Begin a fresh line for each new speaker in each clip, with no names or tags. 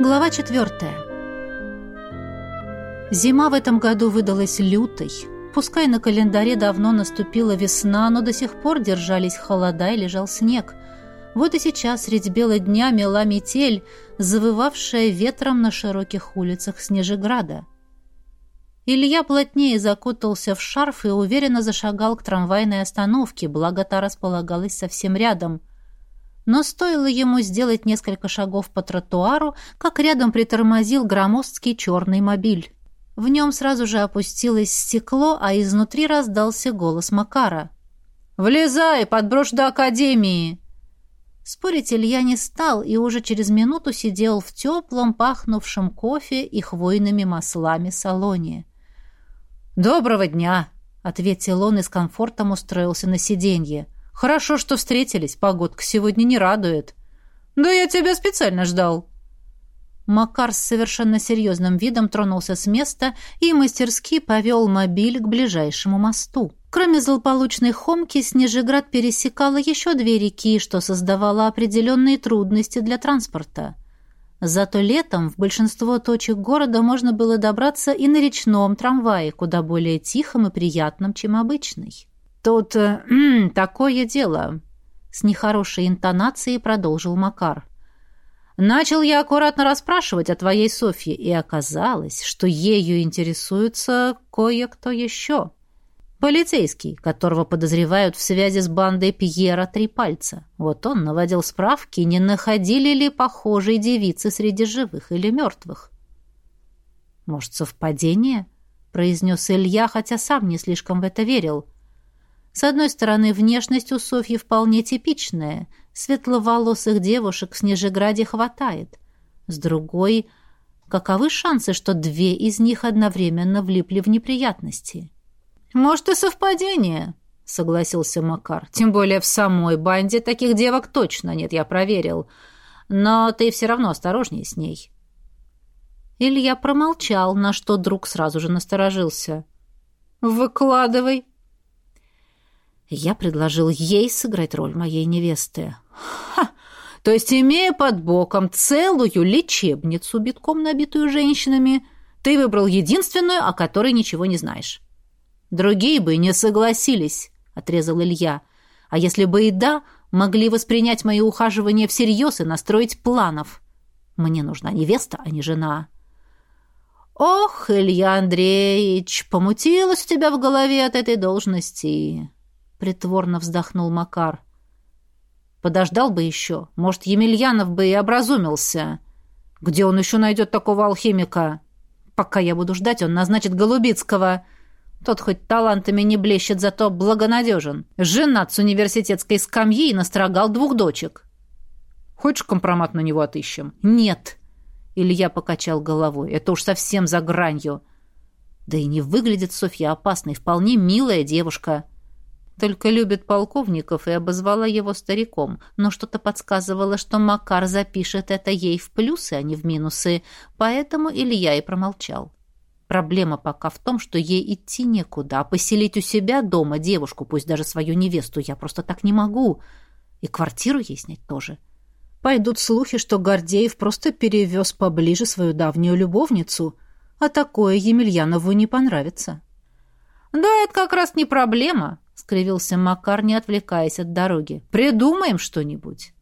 Глава четвертая. Зима в этом году выдалась лютой. Пускай на календаре давно наступила весна, но до сих пор держались холода и лежал снег. Вот и сейчас средь бела дня мела метель, завывавшая ветром на широких улицах Снежеграда. Илья плотнее закутался в шарф и уверенно зашагал к трамвайной остановке, благо та располагалась совсем рядом – но стоило ему сделать несколько шагов по тротуару, как рядом притормозил громоздкий черный мобиль. В нем сразу же опустилось стекло, а изнутри раздался голос Макара. «Влезай, подброшь до академии!» Спорить Илья не стал и уже через минуту сидел в теплом, пахнувшем кофе и хвойными маслами салоне. «Доброго дня!» — ответил он и с комфортом устроился на сиденье. Хорошо, что встретились. Погодка сегодня не радует. Да я тебя специально ждал. Макар с совершенно серьезным видом тронулся с места и мастерски повел мобиль к ближайшему мосту. Кроме злополучной Хомки, Снежеград пересекала еще две реки, что создавало определенные трудности для транспорта. Зато летом в большинство точек города можно было добраться и на речном трамвае, куда более тихом и приятном, чем обычный. «Тут э, такое дело», — с нехорошей интонацией продолжил Макар. «Начал я аккуратно расспрашивать о твоей Софье, и оказалось, что ею интересуется кое-кто еще. Полицейский, которого подозревают в связи с бандой Пьера Три Пальца. Вот он наводил справки, не находили ли похожей девицы среди живых или мертвых». «Может, совпадение?» — произнес Илья, хотя сам не слишком в это верил — с одной стороны, внешность у Софьи вполне типичная. Светловолосых девушек в Снежеграде хватает. С другой, каковы шансы, что две из них одновременно влипли в неприятности? «Может, и совпадение», — согласился Макар. «Тем более в самой банде таких девок точно нет, я проверил. Но ты все равно осторожнее с ней». Илья промолчал, на что друг сразу же насторожился. «Выкладывай», я предложил ей сыграть роль моей невесты. Ха! То есть, имея под боком целую лечебницу, битком набитую женщинами, ты выбрал единственную, о которой ничего не знаешь. Другие бы не согласились, отрезал Илья. А если бы и да, могли воспринять мои ухаживания всерьез и настроить планов. Мне нужна невеста, а не жена. Ох, Илья Андреевич, помутилось у тебя в голове от этой должности притворно вздохнул Макар. Подождал бы еще. Может, Емельянов бы и образумился. Где он еще найдет такого алхимика? Пока я буду ждать, он назначит Голубицкого. Тот хоть талантами не блещет, зато благонадежен. Женат с университетской скамьи и настрогал двух дочек. Хочешь, компромат на него отыщем? Нет. Илья покачал головой. Это уж совсем за гранью. Да и не выглядит Софья опасной. Вполне милая девушка. — только любит полковников и обозвала его стариком, но что-то подсказывало, что Макар запишет это ей в плюсы, а не в минусы, поэтому Илья и промолчал. Проблема пока в том, что ей идти некуда, а поселить у себя дома девушку, пусть даже свою невесту, я просто так не могу. И квартиру ей снять тоже. Пойдут слухи, что Гордеев просто перевез поближе свою давнюю любовницу, а такое Емельянову не понравится. «Да, это как раз не проблема», скривился Макар, не отвлекаясь от дороги. Придумаем что-нибудь.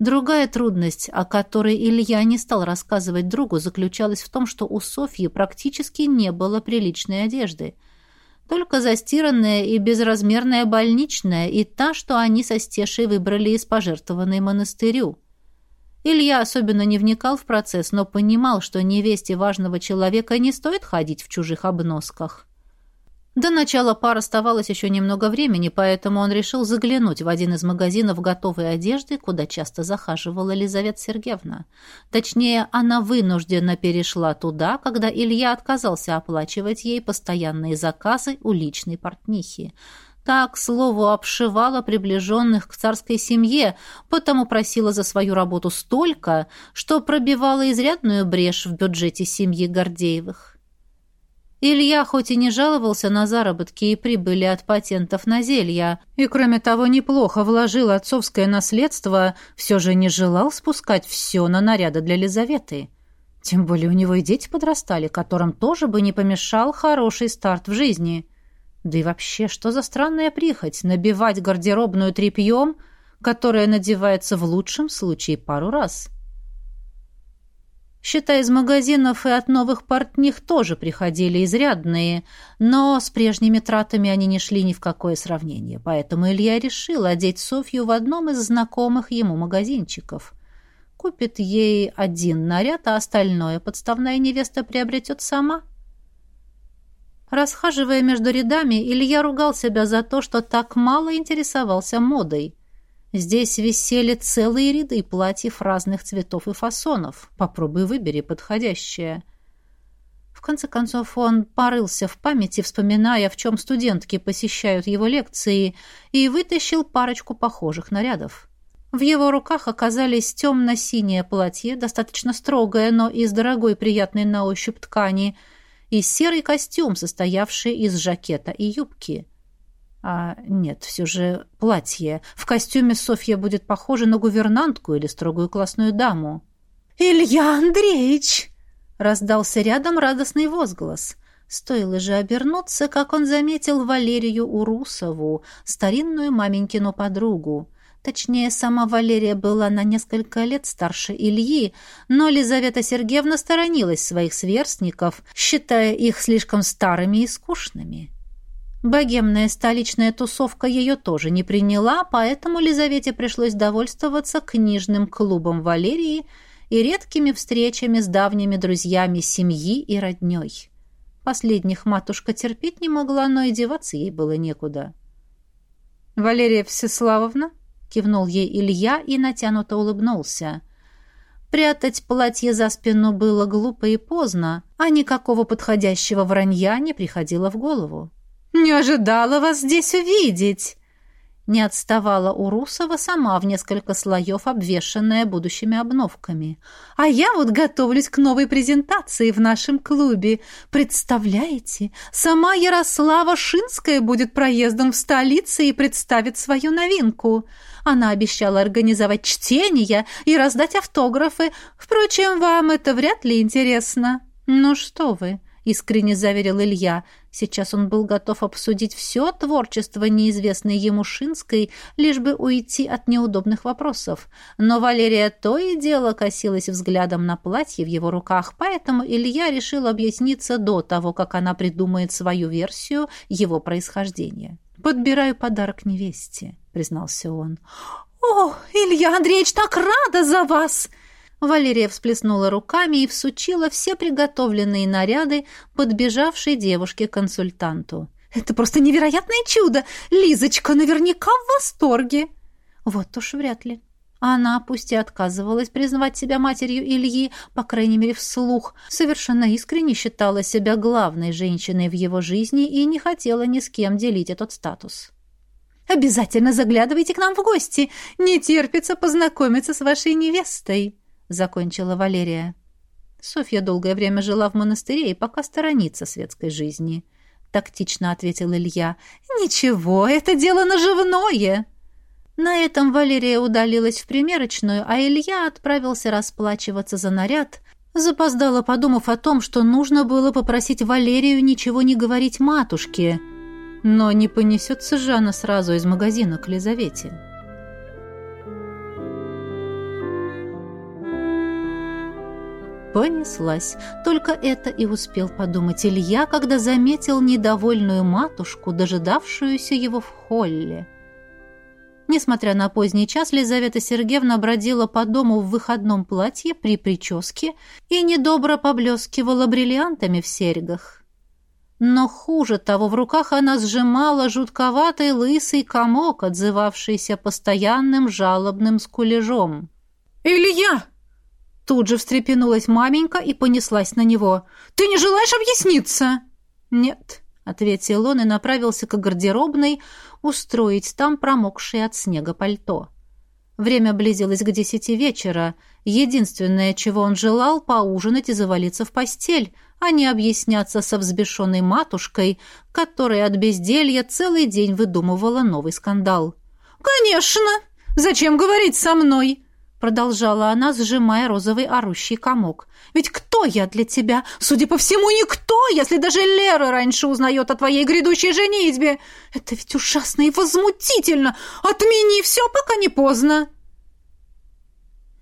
Другая трудность, о которой Илья не стал рассказывать другу, заключалась в том, что у Софьи практически не было приличной одежды. Только застиранная и безразмерная больничная, и та, что они со Стешей выбрали из пожертвованной монастырю. Илья особенно не вникал в процесс, но понимал, что невесте важного человека не стоит ходить в чужих обносках. До начала пар оставалось еще немного времени, поэтому он решил заглянуть в один из магазинов готовой одежды, куда часто захаживала Елизавета Сергеевна. Точнее, она вынужденно перешла туда, когда Илья отказался оплачивать ей постоянные заказы у личной портнихи. Так, слову, обшивала приближенных к царской семье, потому просила за свою работу столько, что пробивала изрядную брешь в бюджете семьи Гордеевых. Илья хоть и не жаловался на заработки и прибыли от патентов на зелья, и, кроме того, неплохо вложил отцовское наследство, все же не желал спускать все на наряды для Лизаветы. Тем более у него и дети подрастали, которым тоже бы не помешал хороший старт в жизни. Да и вообще, что за странная прихоть набивать гардеробную тряпьем, которая надевается в лучшем случае пару раз – Считай, из магазинов и от новых портних тоже приходили изрядные, но с прежними тратами они не шли ни в какое сравнение, поэтому Илья решил одеть Софью в одном из знакомых ему магазинчиков. Купит ей один наряд, а остальное подставная невеста приобретет сама. Расхаживая между рядами, Илья ругал себя за то, что так мало интересовался модой – Здесь висели целые ряды платьев разных цветов и фасонов. Попробуй выбери подходящее. В конце концов он порылся в памяти, вспоминая, в чем студентки посещают его лекции, и вытащил парочку похожих нарядов. В его руках оказались темно-синее платье, достаточно строгое, но из дорогой приятной на ощупь ткани, и серый костюм, состоявший из жакета и юбки. А нет, все же платье. В костюме Софья будет похожа на гувернантку или строгую классную даму. «Илья Андреевич!» — раздался рядом радостный возглас. Стоило же обернуться, как он заметил Валерию Урусову, старинную маменькину подругу. Точнее, сама Валерия была на несколько лет старше Ильи, но Лизавета Сергеевна сторонилась своих сверстников, считая их слишком старыми и скучными. Богемная столичная тусовка ее тоже не приняла, поэтому Лизавете пришлось довольствоваться книжным клубом Валерии и редкими встречами с давними друзьями семьи и родней. Последних матушка терпеть не могла, но и деваться ей было некуда. «Валерия Всеславовна?» — кивнул ей Илья и натянуто улыбнулся. Прятать платье за спину было глупо и поздно, а никакого подходящего вранья не приходило в голову. «Не ожидала вас здесь увидеть!» Не отставала Урусова сама в несколько слоев, обвешанная будущими обновками. «А я вот готовлюсь к новой презентации в нашем клубе. Представляете, сама Ярослава Шинская будет проездом в столице и представит свою новинку. Она обещала организовать чтения и раздать автографы. Впрочем, вам это вряд ли интересно». «Ну что вы!» — искренне заверил Илья. Сейчас он был готов обсудить все творчество неизвестной ему Шинской, лишь бы уйти от неудобных вопросов. Но Валерия то и дело косилась взглядом на платье в его руках, поэтому Илья решил объясниться до того, как она придумает свою версию его происхождения. «Подбираю подарок невесте», — признался он. «О, Илья Андреевич, так рада за вас!» Валерия всплеснула руками и всучила все приготовленные наряды подбежавшей девушке-консультанту. «Это просто невероятное чудо! Лизочка наверняка в восторге!» «Вот уж вряд ли». Она, пусть и отказывалась признавать себя матерью Ильи, по крайней мере вслух, совершенно искренне считала себя главной женщиной в его жизни и не хотела ни с кем делить этот статус. «Обязательно заглядывайте к нам в гости! Не терпится познакомиться с вашей невестой!» Закончила Валерия. Софья долгое время жила в монастыре и пока сторонится светской жизни, тактично ответил Илья. Ничего, это дело наживное. На этом Валерия удалилась в примерочную, а Илья отправился расплачиваться за наряд, запоздало подумав о том, что нужно было попросить Валерию ничего не говорить матушке. Но не понесется же она сразу из магазина к Лизавете. Понеслась. Только это и успел подумать Илья, когда заметил недовольную матушку, дожидавшуюся его в холле. Несмотря на поздний час, Лизавета Сергеевна бродила по дому в выходном платье при прическе и недобро поблескивала бриллиантами в серьгах. Но хуже того, в руках она сжимала жутковатый лысый комок, отзывавшийся постоянным жалобным скулежом. «Илья!» Тут же встрепенулась маменька и понеслась на него. «Ты не желаешь объясниться?» «Нет», — ответил он и направился к гардеробной устроить там промокшее от снега пальто. Время близилось к десяти вечера. Единственное, чего он желал, поужинать и завалиться в постель, а не объясняться со взбешенной матушкой, которая от безделья целый день выдумывала новый скандал.
«Конечно! Зачем говорить со мной?» Продолжала она, сжимая розовый орущий комок. «Ведь кто я для тебя? Судя по всему, никто, если даже Лера раньше узнает о твоей грядущей женитьбе. Это ведь ужасно и возмутительно! Отмени все, пока не поздно!»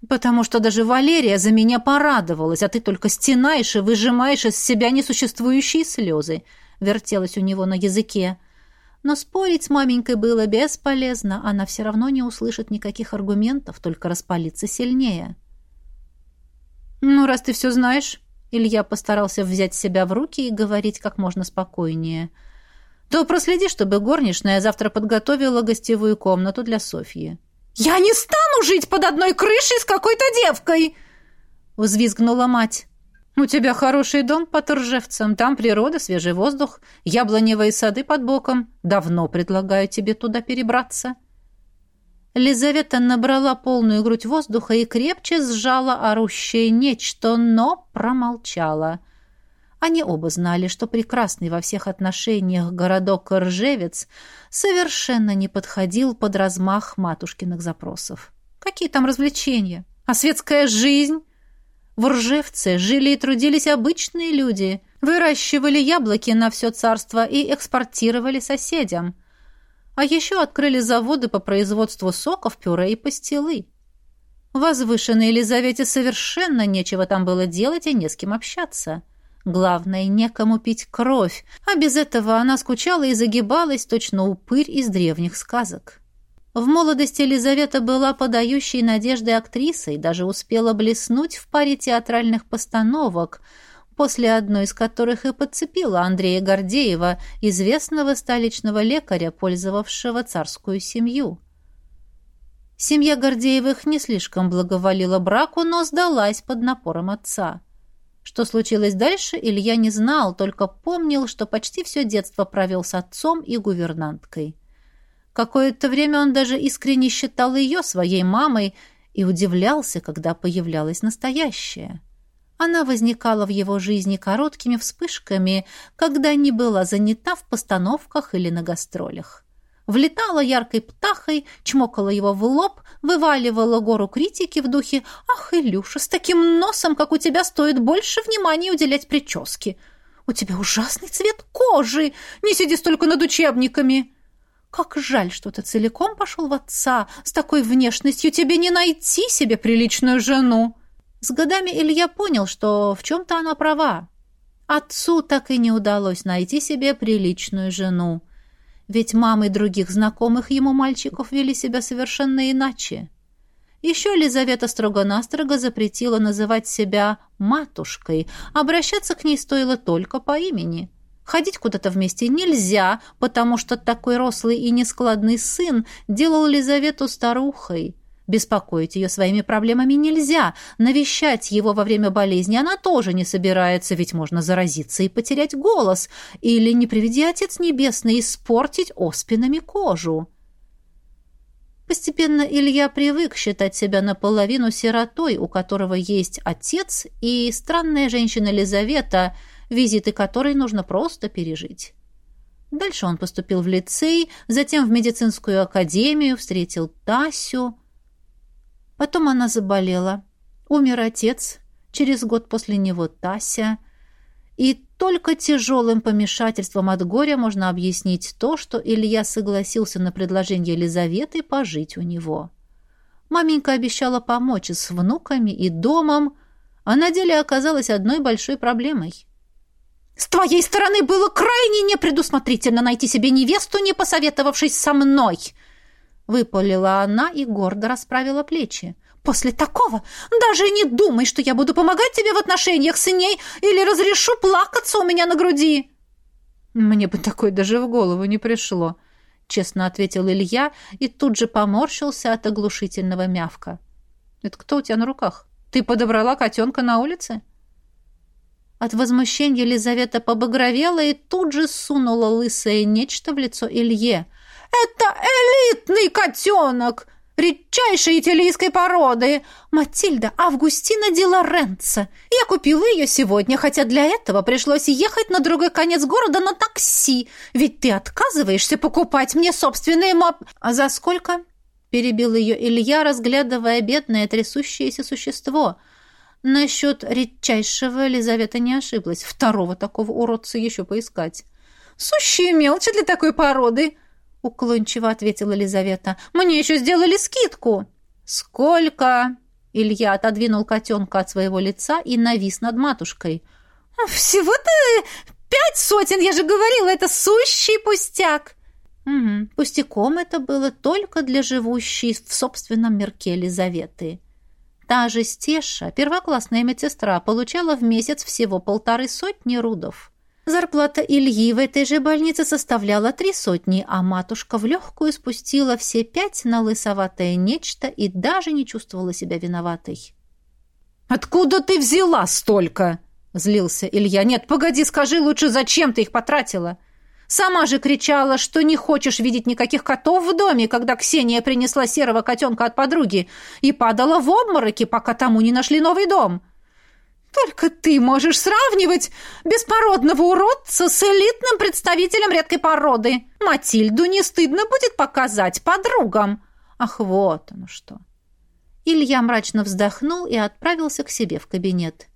«Потому что даже Валерия за меня порадовалась, а ты только стенаешь и выжимаешь из себя несуществующие слезы», вертелась у него на языке. Но спорить с маменькой было бесполезно, она все равно не услышит никаких аргументов, только распалится сильнее. «Ну, раз ты все знаешь...» Илья постарался взять себя в руки и говорить как можно спокойнее. «То проследи, чтобы горничная завтра подготовила гостевую комнату для Софьи».
«Я не стану жить под одной крышей с какой-то девкой!»
взвизгнула мать. «У тебя хороший дом под Ржевцем, там природа, свежий воздух, яблоневые сады под боком. Давно предлагаю тебе туда перебраться». Лизавета набрала полную грудь воздуха и крепче сжала орущее нечто, но промолчала. Они оба знали, что прекрасный во всех отношениях городок Ржевец совершенно не подходил под размах матушкиных запросов. Какие там развлечения? А светская жизнь? В Ржевце жили и трудились обычные люди, выращивали яблоки на все царство и экспортировали соседям. А еще открыли заводы по производству соков, пюре и пастилы. Возвышенной Елизавете совершенно нечего там было делать и не с кем общаться. Главное, некому пить кровь, а без этого она скучала и загибалась, точно упырь из древних сказок. В молодости Елизавета была подающей надежды актрисой, даже успела блеснуть в паре театральных постановок, после одной из которых и подцепила Андрея Гордеева, известного столичного лекаря, пользовавшего царскую семью. Семья Гордеевых не слишком благоволила браку, но сдалась под напором отца. Что случилось дальше, Илья не знал, только помнил, что почти все детство провел с отцом и гувернанткой. Какое-то время он даже искренне считал ее своей мамой и удивлялся, когда появлялась настоящая. Она возникала в его жизни короткими вспышками, когда не была занята в постановках или на гастролях. Влетала яркой птахой, чмокала его в лоб, вываливала гору критики в духе «Ах, Илюша, с таким носом, как у тебя, стоит больше внимания уделять прическе! У тебя ужасный цвет кожи! Не сиди столько над учебниками!» Как жаль, что ты целиком пошел в отца. С такой внешностью тебе не найти себе приличную жену. С годами Илья понял, что в чем-то она права. Отцу так и не удалось найти себе приличную жену. Ведь мамы других знакомых ему мальчиков вели себя совершенно иначе. Еще Лизавета строго-настрого запретила называть себя «матушкой», обращаться к ней стоило только по имени – Ходить куда-то вместе нельзя, потому что такой рослый и нескладный сын делал Лизавету старухой. Беспокоить ее своими проблемами нельзя. Навещать его во время болезни она тоже не собирается, ведь можно заразиться и потерять голос. Или, не приведи Отец Небесный, испортить оспинами кожу. Постепенно Илья привык считать себя наполовину сиротой, у которого есть отец и странная женщина Лизавета – визиты которой нужно просто пережить. Дальше он поступил в лицей, затем в медицинскую академию, встретил Тасю. Потом она заболела. Умер отец, через год после него Тася. И только тяжелым помешательством от горя можно объяснить то, что Илья согласился на предложение Елизаветы пожить у него. Маменька обещала помочь с внуками и домом, а на деле оказалась одной большой проблемой. С твоей стороны было крайне непредусмотрительно найти себе невесту, не посоветовавшись со мной!» Выпалила она и гордо расправила плечи. «После такого даже не думай, что я буду помогать тебе в отношениях с ней или разрешу плакаться у меня на груди!» «Мне бы такое даже в голову не пришло», — честно ответил Илья и тут же поморщился от оглушительного мявка. «Это кто у тебя на руках? Ты подобрала котенка на улице?» От возмущения Елизавета побагровела и тут же сунула лысое нечто в лицо Илье. «Это элитный котенок!
редчайшей италийской породы. Матильда Августина де Лоренцо. Я купила ее сегодня, хотя для этого пришлось ехать на другой конец города на такси. Ведь ты отказываешься покупать мне собственные моп...
А за сколько? Перебил ее Илья, разглядывая бедное трясущееся существо. Насчет редчайшего Елизавета не ошиблась. Второго такого уродца еще поискать.
«Сущие мелочи для такой породы!» — уклончиво ответила Елизавета. «Мне еще сделали скидку».
«Сколько?» Илья отодвинул котенка от своего лица и навис над матушкой.
«Всего-то пять сотен, я же говорила, это сущий пустяк!»
Угу. Пустяком это было только для живущей в собственном мирке Елизаветы. Та же Стеша, первоклассная медсестра, получала в месяц всего полторы сотни рудов. Зарплата Ильи в этой же больнице составляла три сотни, а матушка в легкую спустила все пять на лысоватое нечто и даже не чувствовала себя виноватой.
«Откуда ты взяла столько?» — злился Илья. «Нет, погоди, скажи лучше, зачем ты их потратила?» Сама же кричала, что не хочешь видеть никаких котов в доме, когда Ксения принесла серого котенка от подруги и падала в обмороки, пока тому не нашли новый дом. Только ты можешь сравнивать беспородного уродца с элитным представителем редкой породы. Матильду не стыдно будет показать подругам.
Ах, вот оно что. Илья мрачно вздохнул и отправился к себе в кабинет.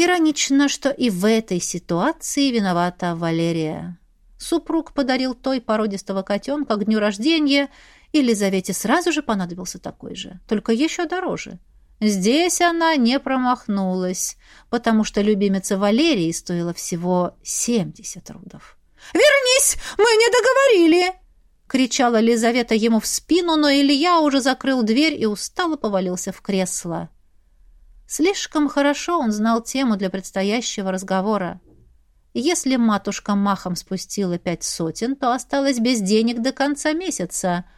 Иронично, что и в этой ситуации виновата Валерия. Супруг подарил той породистого котенка к дню рождения, и Лизавете сразу же понадобился такой же, только еще дороже. Здесь она не промахнулась, потому что любимица Валерии стоила всего 70 рудов.
«Вернись! Мы не договорили!»
— кричала Лизавета ему в спину, но Илья уже закрыл дверь и устало повалился в кресло. Слишком хорошо он знал тему для предстоящего разговора. Если матушка махом спустила пять сотен, то осталось без денег до конца месяца —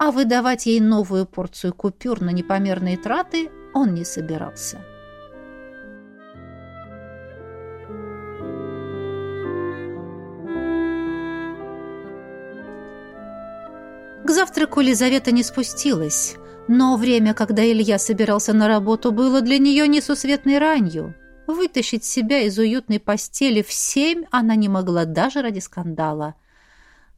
а выдавать ей новую порцию купюр на непомерные траты он не собирался. К завтраку Лизавета не спустилась, но время, когда Илья собирался на работу, было для нее несусветной ранью. Вытащить себя из уютной постели в семь она не могла даже ради скандала –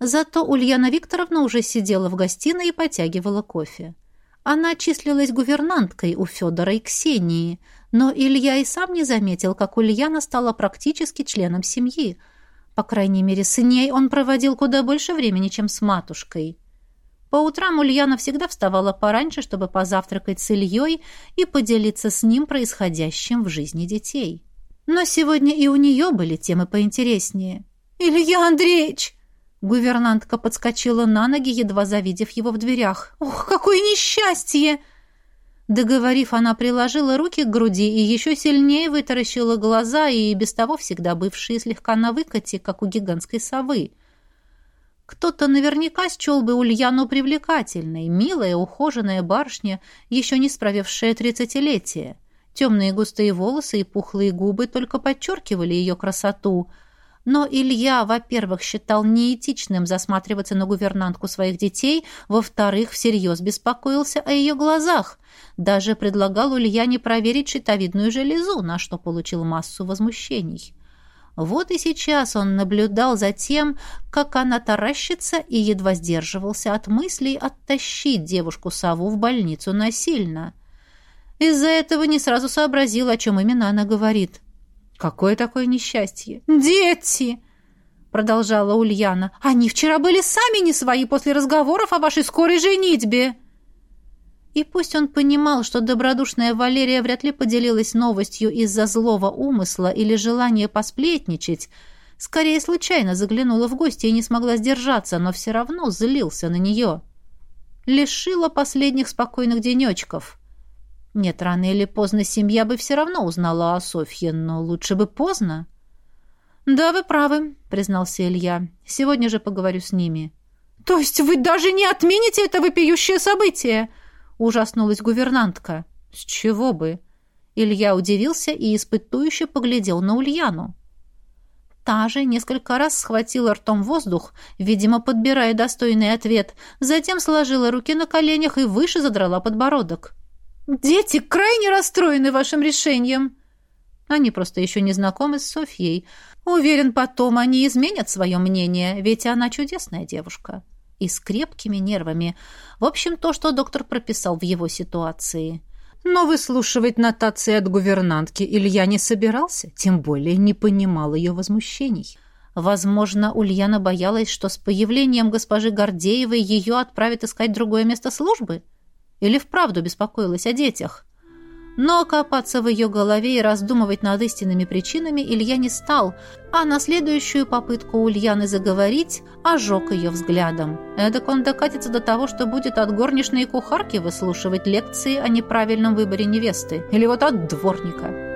Зато Ульяна Викторовна уже сидела в гостиной и потягивала кофе. Она числилась гувернанткой у Федора и Ксении, но Илья и сам не заметил, как Ульяна стала практически членом семьи. По крайней мере, с ней он проводил куда больше времени, чем с матушкой. По утрам Ульяна всегда вставала пораньше, чтобы позавтракать с Ильей и поделиться с ним происходящим в жизни детей. Но сегодня и у нее были темы поинтереснее.
«Илья Андреевич!»
Гувернантка подскочила на ноги, едва завидев его в дверях.
«Ох, какое несчастье!»
Договорив, она приложила руки к груди и еще сильнее вытаращила глаза, и без того всегда бывшие слегка на выкате, как у гигантской совы. Кто-то наверняка счел бы Ульяну привлекательной, милая, ухоженная барышня, еще не справившая тридцатилетие. Темные густые волосы и пухлые губы только подчеркивали ее красоту — но Илья, во-первых, считал неэтичным засматриваться на гувернантку своих детей, во-вторых, всерьез беспокоился о ее глазах. Даже предлагал Ульяне проверить щитовидную железу, на что получил массу возмущений. Вот и сейчас он наблюдал за тем, как она таращится и едва сдерживался от мыслей оттащить девушку-сову в больницу насильно. Из-за этого не сразу сообразил, о чем именно она говорит.
Какое такое несчастье?
Дети! Продолжала Ульяна. Они вчера были сами не свои после разговоров о вашей скорой женитьбе. И пусть он понимал, что добродушная Валерия вряд ли поделилась новостью из-за злого умысла или желания посплетничать, скорее случайно заглянула в гости и не смогла сдержаться, но все равно злился на нее. Лишила последних спокойных денечков. Нет, рано или поздно семья бы все равно узнала о Софье, но лучше бы поздно. «Да, вы правы», — признался Илья. «Сегодня же поговорю с ними».
«То есть вы даже не отмените это вопиющее событие?»
— ужаснулась гувернантка. «С чего бы?» Илья удивился и испытующе поглядел на Ульяну. Та же несколько раз схватила ртом воздух, видимо, подбирая достойный ответ, затем сложила руки на коленях и выше задрала подбородок.
«Дети крайне расстроены вашим решением!»
Они просто еще не знакомы с Софьей. Уверен, потом они изменят свое мнение, ведь она чудесная девушка. И с крепкими нервами. В общем, то, что доктор прописал в его ситуации. Но выслушивать нотации от гувернантки Илья не собирался, тем более не понимал ее возмущений. Возможно, Ульяна боялась, что с появлением госпожи Гордеевой ее отправят искать другое место службы? Или вправду беспокоилась о детях? Но копаться в ее голове и раздумывать над истинными причинами Илья не стал, а на следующую попытку Ульяны заговорить ожег ее взглядом. Эдак он докатится до того, что будет от горничной и кухарки выслушивать лекции о неправильном выборе невесты. Или вот от дворника.